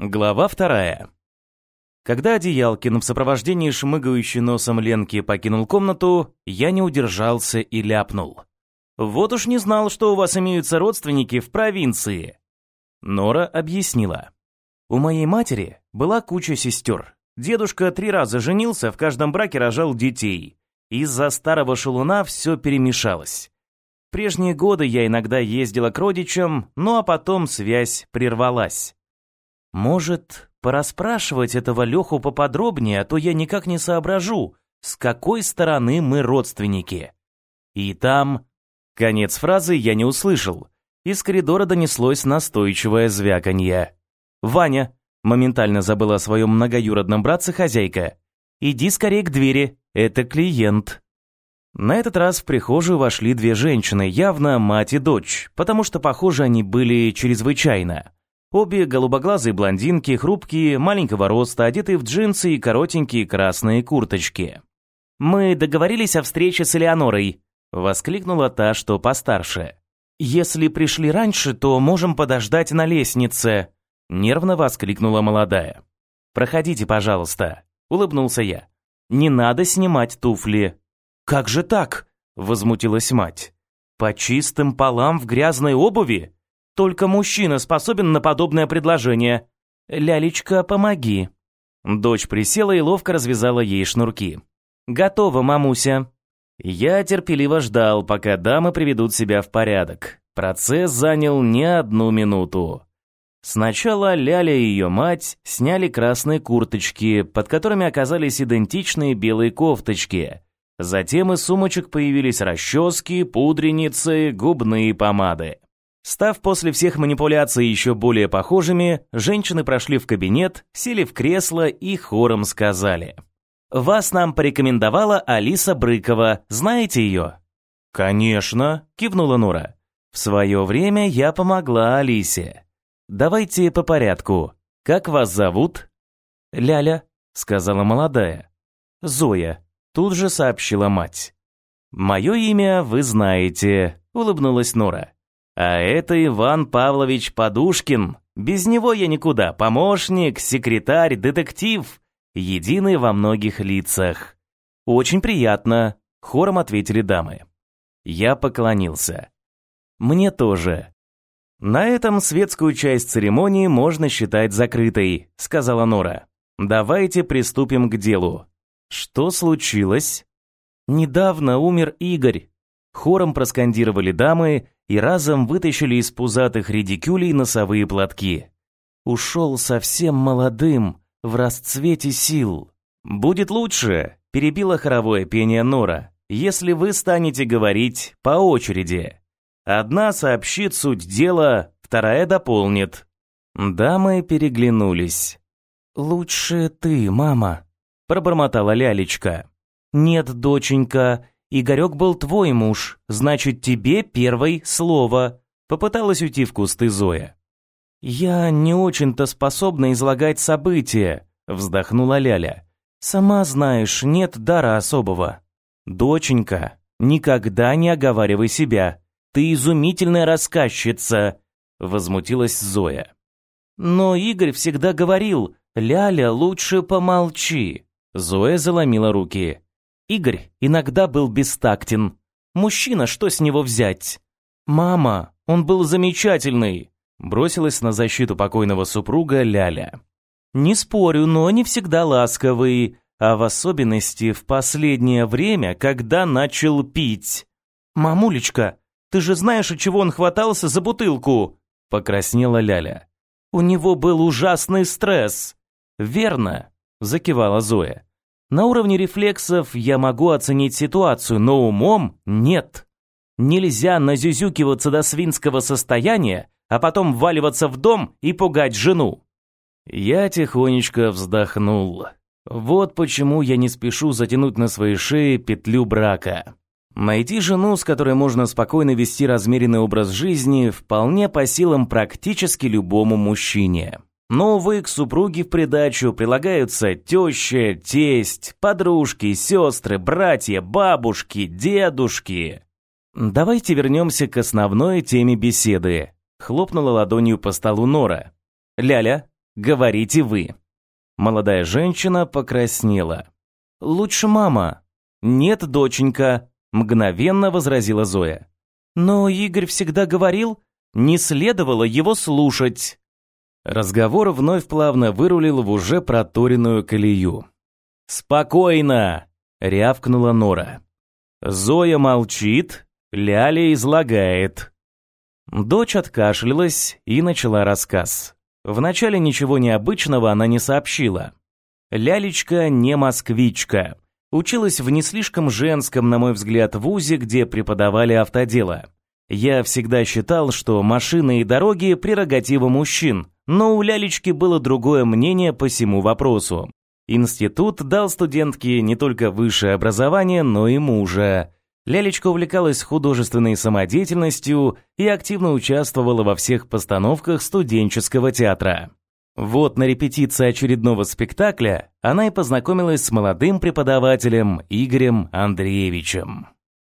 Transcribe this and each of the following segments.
Глава вторая. Когда Одеялкин в сопровождении шмыгающей носом Ленки покинул комнату, я не удержался и ляпнул. «Вот уж не знал, что у вас имеются родственники в провинции». Нора объяснила. «У моей матери была куча сестер. Дедушка три раза женился, в каждом браке рожал детей. Из-за старого шалуна все перемешалось. В прежние годы я иногда ездила к родичам, ну а потом связь прервалась. Может, пораспрашивать этого Леху поподробнее, а то я никак не соображу, с какой стороны мы родственники. И там... Конец фразы я не услышал. Из коридора донеслось настойчивое звяканье. «Ваня!» — моментально забыла о своем многоюродном братце хозяйка. «Иди скорее к двери, это клиент». На этот раз в прихожую вошли две женщины, явно мать и дочь, потому что, похоже, они были чрезвычайно. Обе голубоглазые блондинки, хрупкие, маленького роста, одетые в джинсы и коротенькие красные курточки. «Мы договорились о встрече с Элеонорой», — воскликнула та, что постарше. «Если пришли раньше, то можем подождать на лестнице», — нервно воскликнула молодая. «Проходите, пожалуйста», — улыбнулся я. «Не надо снимать туфли». «Как же так?» — возмутилась мать. «По чистым полам в грязной обуви? Только мужчина способен на подобное предложение. Лялечка, помоги. Дочь присела и ловко развязала ей шнурки. Готово, мамуся. Я терпеливо ждал, пока дамы приведут себя в порядок. Процесс занял не одну минуту. Сначала Ляля и ее мать сняли красные курточки, под которыми оказались идентичные белые кофточки. Затем из сумочек появились расчески, пудреницы, губные помады. Став после всех манипуляций еще более похожими, женщины прошли в кабинет, сели в кресло и хором сказали. «Вас нам порекомендовала Алиса Брыкова, знаете ее?» «Конечно», — кивнула Нура. «В свое время я помогла Алисе. Давайте по порядку. Как вас зовут?» «Ляля», — сказала молодая. «Зоя», — тут же сообщила мать. «Мое имя вы знаете», — улыбнулась Нора. А это Иван Павлович Подушкин. Без него я никуда. Помощник, секретарь, детектив. Единый во многих лицах. Очень приятно, хором ответили дамы. Я поклонился. Мне тоже. На этом светскую часть церемонии можно считать закрытой, сказала Нора. Давайте приступим к делу. Что случилось? Недавно умер Игорь. Хором проскандировали дамы, и разом вытащили из пузатых редикюлей носовые платки. Ушел совсем молодым, в расцвете сил. «Будет лучше», — перебила хоровое пение Нора, «если вы станете говорить по очереди. Одна сообщит суть дела, вторая дополнит». Дамы переглянулись. «Лучше ты, мама», — пробормотала Лялечка. «Нет, доченька, Игорек был твой муж, значит, тебе первой слово. Попыталась уйти в кусты Зоя. Я не очень-то способна излагать события, вздохнула Ляля. Сама знаешь, нет дара особого. Доченька, никогда не оговаривай себя. Ты изумительная рассказчица, возмутилась Зоя. Но Игорь всегда говорил: "Ляля, лучше помолчи". Зоя заломила руки. Игорь иногда был бестактен. Мужчина, что с него взять? Мама, он был замечательный, бросилась на защиту покойного супруга Ляля. Не спорю, но не всегда ласковый, а в особенности в последнее время, когда начал пить. Мамулечка, ты же знаешь, от чего он хватался за бутылку, покраснела Ляля. У него был ужасный стресс. Верно, закивала Зоя. На уровне рефлексов я могу оценить ситуацию, но умом нет. Нельзя назюзюкиваться до свинского состояния, а потом вваливаться в дом и пугать жену. Я тихонечко вздохнул. Вот почему я не спешу затянуть на своей шее петлю брака. Найти жену, с которой можно спокойно вести размеренный образ жизни, вполне по силам практически любому мужчине. Но, увы, к супруге в придачу прилагаются теща, тесть, подружки, сестры, братья, бабушки, дедушки. Давайте вернемся к основной теме беседы. Хлопнула ладонью по столу Нора. Ляля, говорите вы». Молодая женщина покраснела. «Лучше мама». «Нет, доченька», — мгновенно возразила Зоя. «Но Игорь всегда говорил, не следовало его слушать». Разговор вновь плавно вырулил в уже проторенную колею. «Спокойно!» — рявкнула Нора. Зоя молчит, Ляля излагает. Дочь откашлялась и начала рассказ. Вначале ничего необычного она не сообщила. Лялечка не москвичка. Училась в не слишком женском, на мой взгляд, вузе, где преподавали автодело. Я всегда считал, что машины и дороги – прерогатива мужчин, но у Лялечки было другое мнение по всему вопросу. Институт дал студентке не только высшее образование, но и мужа. Лялечка увлекалась художественной самодеятельностью и активно участвовала во всех постановках студенческого театра. Вот на репетиции очередного спектакля она и познакомилась с молодым преподавателем Игорем Андреевичем.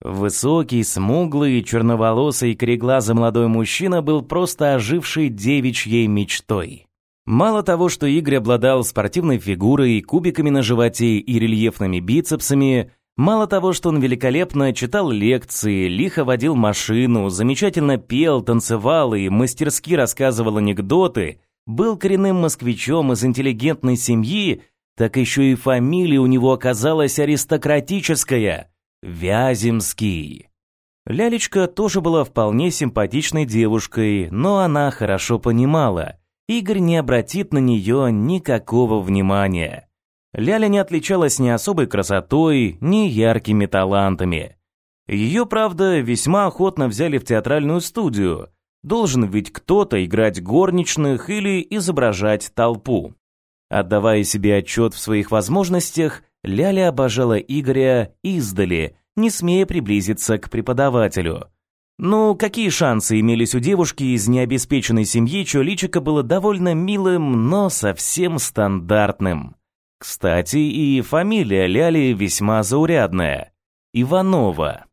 Высокий, смуглый, черноволосый, кореглазый молодой мужчина был просто ожившей девичьей мечтой. Мало того, что Игорь обладал спортивной фигурой, кубиками на животе и рельефными бицепсами, Мало того, что он великолепно читал лекции, лихо водил машину, замечательно пел, танцевал и мастерски рассказывал анекдоты, был коренным москвичом из интеллигентной семьи, так еще и фамилия у него оказалась аристократическая – Вяземский. Лялечка тоже была вполне симпатичной девушкой, но она хорошо понимала, Игорь не обратит на нее никакого внимания. Ляля не отличалась ни особой красотой, ни яркими талантами. Ее, правда, весьма охотно взяли в театральную студию. Должен ведь кто-то играть горничных или изображать толпу. Отдавая себе отчет в своих возможностях, Ляля обожала Игоря издали, не смея приблизиться к преподавателю. Ну, какие шансы имелись у девушки из необеспеченной семьи, чье личико было довольно милым, но совсем стандартным? Кстати, и фамилия Ляли весьма заурядная – Иванова.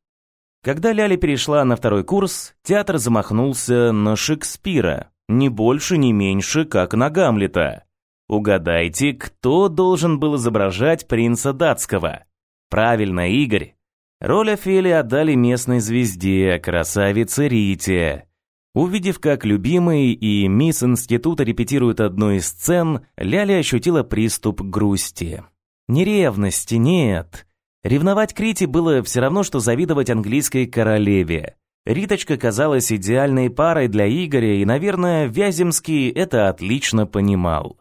Когда Ляля перешла на второй курс, театр замахнулся на Шекспира, ни больше, ни меньше, как на Гамлета. Угадайте, кто должен был изображать принца датского? Правильно, Игорь. Роль Офелии отдали местной звезде, красавице Рите. Увидев, как любимый и мисс института репетируют одну из сцен, Ляля ощутила приступ грусти. Не ревности, нет. Ревновать Крите было все равно, что завидовать английской королеве. Риточка казалась идеальной парой для Игоря, и, наверное, Вяземский это отлично понимал.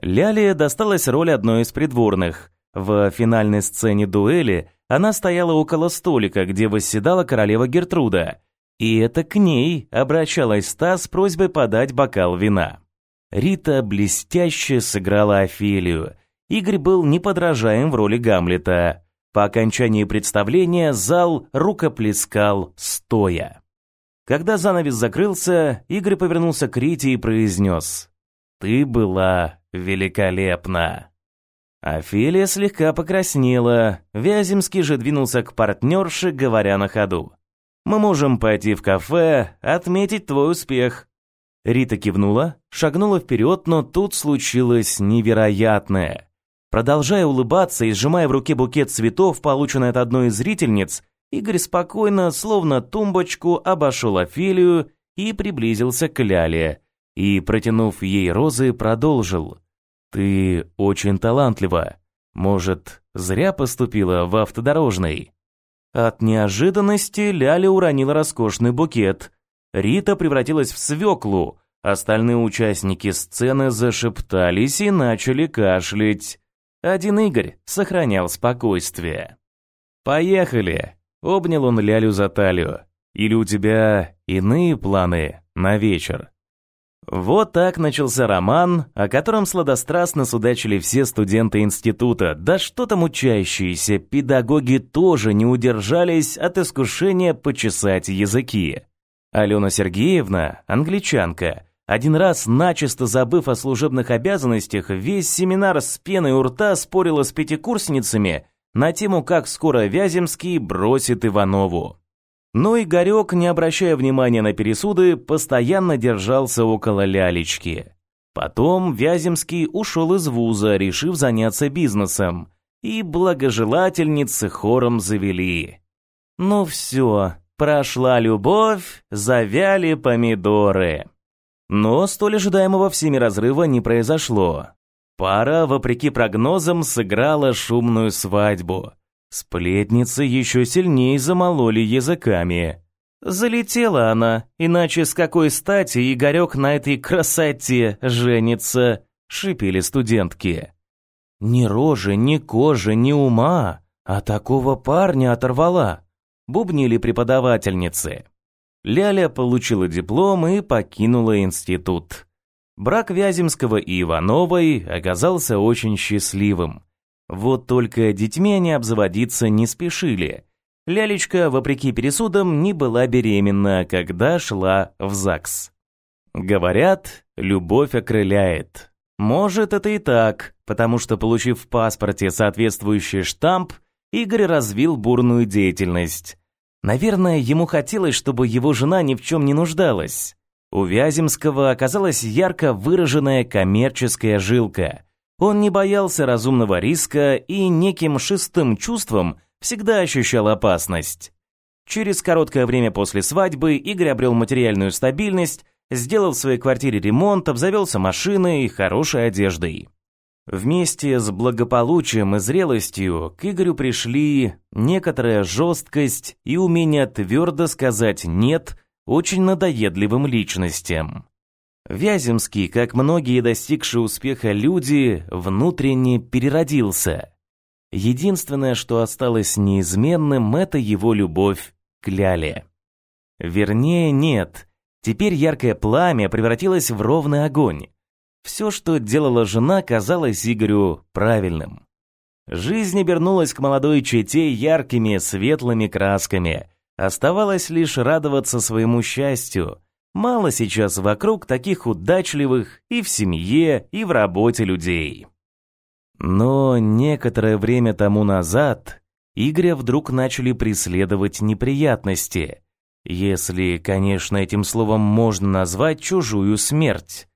Ляле досталась роль одной из придворных. В финальной сцене дуэли она стояла около столика, где восседала королева Гертруда, и это к ней обращалась Стас с просьбой подать бокал вина. Рита блестяще сыграла Офелию. Игорь был неподражаем в роли Гамлета. По окончании представления зал рукоплескал стоя. Когда занавес закрылся, Игорь повернулся к Рите и произнес «Ты была великолепна». Офелия слегка покраснела, Вяземский же двинулся к партнерше, говоря на ходу. Мы можем пойти в кафе, отметить твой успех». Рита кивнула, шагнула вперед, но тут случилось невероятное. Продолжая улыбаться и сжимая в руке букет цветов, полученный от одной из зрительниц, Игорь спокойно, словно тумбочку, обошел Офелию и приблизился к Ляле. И, протянув ей розы, продолжил. «Ты очень талантлива. Может, зря поступила в автодорожный?» От неожиданности Ляля уронила роскошный букет. Рита превратилась в свеклу. Остальные участники сцены зашептались и начали кашлять. Один Игорь сохранял спокойствие. «Поехали!» — обнял он Лялю за талию. «Или у тебя иные планы на вечер?» Вот так начался роман, о котором сладострастно судачили все студенты института. Да что там учащиеся, педагоги тоже не удержались от искушения почесать языки. Алена Сергеевна, англичанка, один раз, начисто забыв о служебных обязанностях, весь семинар с пеной у рта спорила с пятикурсницами на тему, как скоро Вяземский бросит Иванову. Но Игорек, не обращая внимания на пересуды, постоянно держался около лялечки. Потом Вяземский ушел из вуза, решив заняться бизнесом, и благожелательницы хором завели. Ну все, прошла любовь, завяли помидоры. Но столь ожидаемого всеми разрыва не произошло. Пара, вопреки прогнозам, сыграла шумную свадьбу. Сплетницы еще сильнее замололи языками. Залетела она, иначе с какой стати Игорек на этой красоте женится, шипели студентки. Ни рожи, ни кожи, ни ума, а такого парня оторвала, бубнили преподавательницы. Ляля получила диплом и покинула институт. Брак Вяземского и Ивановой оказался очень счастливым. Вот только детьми они обзаводиться не спешили. Лялечка, вопреки пересудам, не была беременна, когда шла в ЗАГС. Говорят, любовь окрыляет. Может, это и так, потому что, получив в паспорте соответствующий штамп, Игорь развил бурную деятельность. Наверное, ему хотелось, чтобы его жена ни в чем не нуждалась. У Вяземского оказалась ярко выраженная коммерческая жилка. Он не боялся разумного риска и неким шестым чувством всегда ощущал опасность. Через короткое время после свадьбы Игорь обрел материальную стабильность, сделал в своей квартире ремонт, обзавелся машиной и хорошей одеждой. Вместе с благополучием и зрелостью к Игорю пришли некоторая жесткость и умение твердо сказать «нет» очень надоедливым личностям. Вяземский, как многие достигшие успеха люди, внутренне переродился. Единственное, что осталось неизменным, это его любовь к Ляле. Вернее, нет. Теперь яркое пламя превратилось в ровный огонь. Все, что делала жена, казалось Игорю правильным. Жизнь обернулась к молодой чете яркими, светлыми красками, Оставалось лишь радоваться своему счастью. Мало сейчас вокруг таких удачливых и в семье, и в работе людей. Но некоторое время тому назад Игоря вдруг начали преследовать неприятности. Если, конечно, этим словом можно назвать чужую смерть.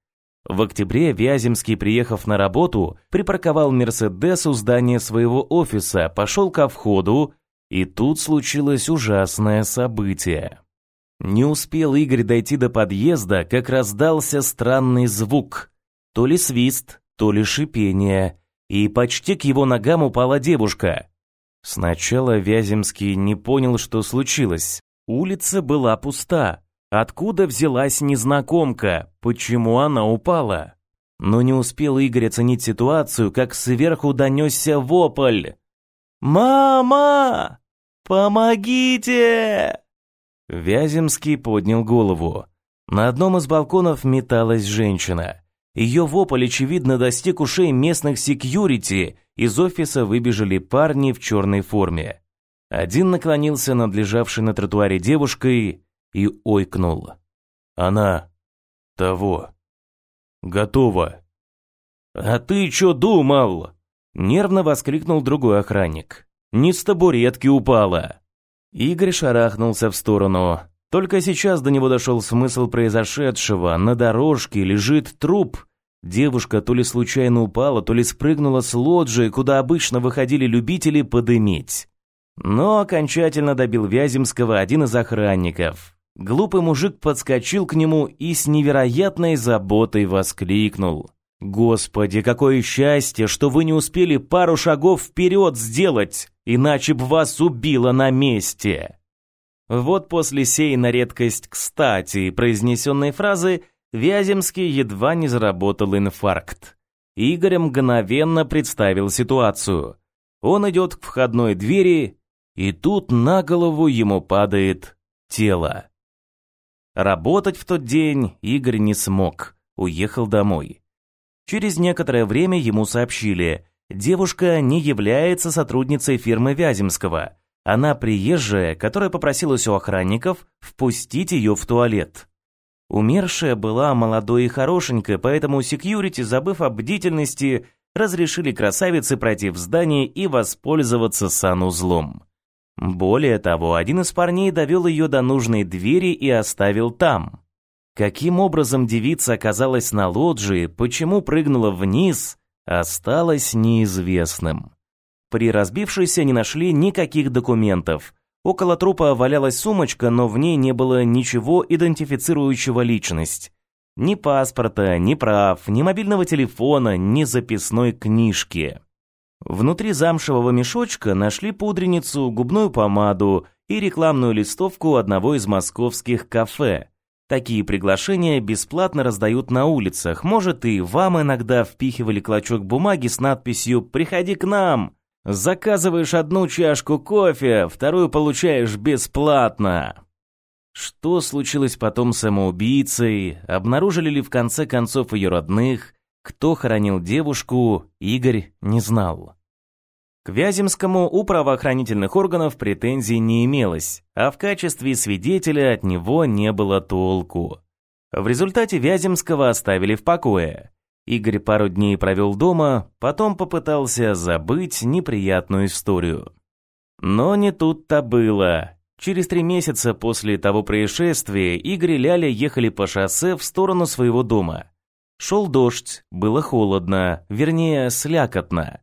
В октябре Вяземский, приехав на работу, припарковал Мерседес у здания своего офиса, пошел ко входу и тут случилось ужасное событие. Не успел Игорь дойти до подъезда, как раздался странный звук. То ли свист, то ли шипение, и почти к его ногам упала девушка. Сначала Вяземский не понял, что случилось. Улица была пуста. Откуда взялась незнакомка? Почему она упала? Но не успел Игорь оценить ситуацию, как сверху донесся вопль. «Мама! Помогите!» Вяземский поднял голову. На одном из балконов металась женщина. Ее вопль, очевидно, достиг ушей местных секьюрити, из офиса выбежали парни в черной форме. Один наклонился над лежавшей на тротуаре девушкой и ойкнул. «Она... того... готова». «А ты что думал?» Нервно воскликнул другой охранник. «Не с табуретки упала!» Игорь шарахнулся в сторону. Только сейчас до него дошел смысл произошедшего. На дорожке лежит труп. Девушка то ли случайно упала, то ли спрыгнула с лоджии, куда обычно выходили любители подымить. Но окончательно добил Вяземского один из охранников. Глупый мужик подскочил к нему и с невероятной заботой воскликнул. Господи, какое счастье, что вы не успели пару шагов вперед сделать, иначе б вас убило на месте. Вот после сей на редкость кстати произнесенной фразы Вяземский едва не заработал инфаркт. Игорь мгновенно представил ситуацию. Он идет к входной двери, и тут на голову ему падает тело. Работать в тот день Игорь не смог, уехал домой. Через некоторое время ему сообщили, девушка не является сотрудницей фирмы Вяземского. Она приезжая, которая попросилась у охранников впустить ее в туалет. Умершая была молодой и хорошенькой, поэтому секьюрити, забыв о бдительности, разрешили красавице пройти в здание и воспользоваться санузлом. Более того, один из парней довел ее до нужной двери и оставил там. Каким образом девица оказалась на лоджии, почему прыгнула вниз, осталось неизвестным. При разбившейся не нашли никаких документов. Около трупа валялась сумочка, но в ней не было ничего идентифицирующего личность. Ни паспорта, ни прав, ни мобильного телефона, ни записной книжки. Внутри замшевого мешочка нашли пудреницу, губную помаду и рекламную листовку одного из московских кафе. Такие приглашения бесплатно раздают на улицах. Может, и вам иногда впихивали клочок бумаги с надписью «Приходи к нам». Заказываешь одну чашку кофе, вторую получаешь бесплатно. Что случилось потом с самоубийцей? Обнаружили ли в конце концов ее родных? Кто хоронил девушку, Игорь не знал. К Вяземскому у правоохранительных органов претензий не имелось, а в качестве свидетеля от него не было толку. В результате Вяземского оставили в покое. Игорь пару дней провел дома, потом попытался забыть неприятную историю. Но не тут-то было. Через три месяца после того происшествия Игорь и Ляля ехали по шоссе в сторону своего дома. Шел дождь, было холодно, вернее, слякотно.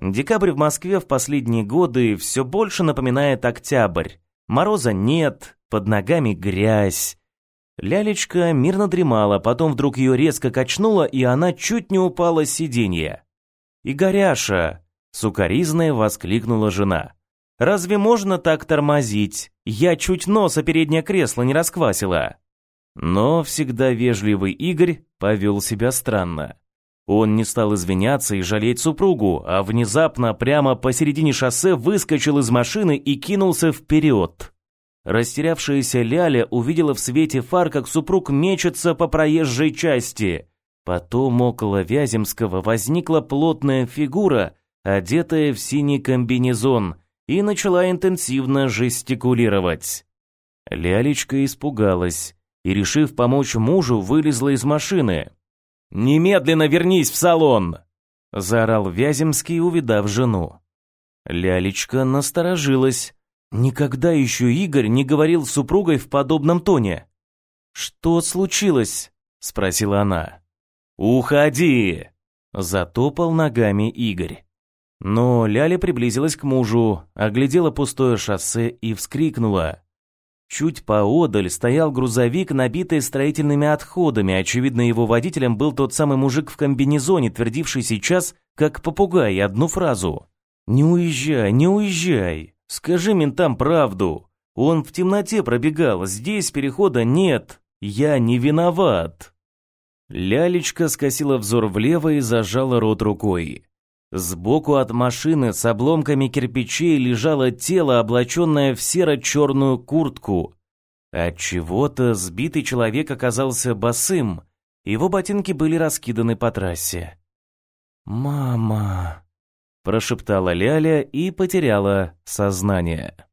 Декабрь в Москве в последние годы все больше напоминает октябрь. Мороза нет, под ногами грязь. Лялечка мирно дремала, потом вдруг ее резко качнуло, и она чуть не упала с сиденья. «Игоряша!» — сукоризная воскликнула жена. «Разве можно так тормозить? Я чуть нос о переднее кресло не расквасила». Но всегда вежливый Игорь повел себя странно. Он не стал извиняться и жалеть супругу, а внезапно прямо посередине шоссе выскочил из машины и кинулся вперед. Растерявшаяся Ляля увидела в свете фар, как супруг мечется по проезжей части. Потом около Вяземского возникла плотная фигура, одетая в синий комбинезон, и начала интенсивно жестикулировать. Лялечка испугалась и, решив помочь мужу, вылезла из машины. «Немедленно вернись в салон!» — заорал Вяземский, увидав жену. Лялечка насторожилась. Никогда еще Игорь не говорил с супругой в подобном тоне. «Что случилось?» — спросила она. «Уходи!» — затопал ногами Игорь. Но Ляля приблизилась к мужу, оглядела пустое шоссе и вскрикнула. Чуть поодаль стоял грузовик, набитый строительными отходами. Очевидно, его водителем был тот самый мужик в комбинезоне, твердивший сейчас, как попугай, одну фразу. «Не уезжай, не уезжай! Скажи ментам правду! Он в темноте пробегал, здесь перехода нет! Я не виноват!» Лялечка скосила взор влево и зажала рот рукой. Сбоку от машины с обломками кирпичей лежало тело, облаченное в серо-черную куртку. От чего-то сбитый человек оказался босым. Его ботинки были раскиданы по трассе. «Мама!» – прошептала Ляля и потеряла сознание.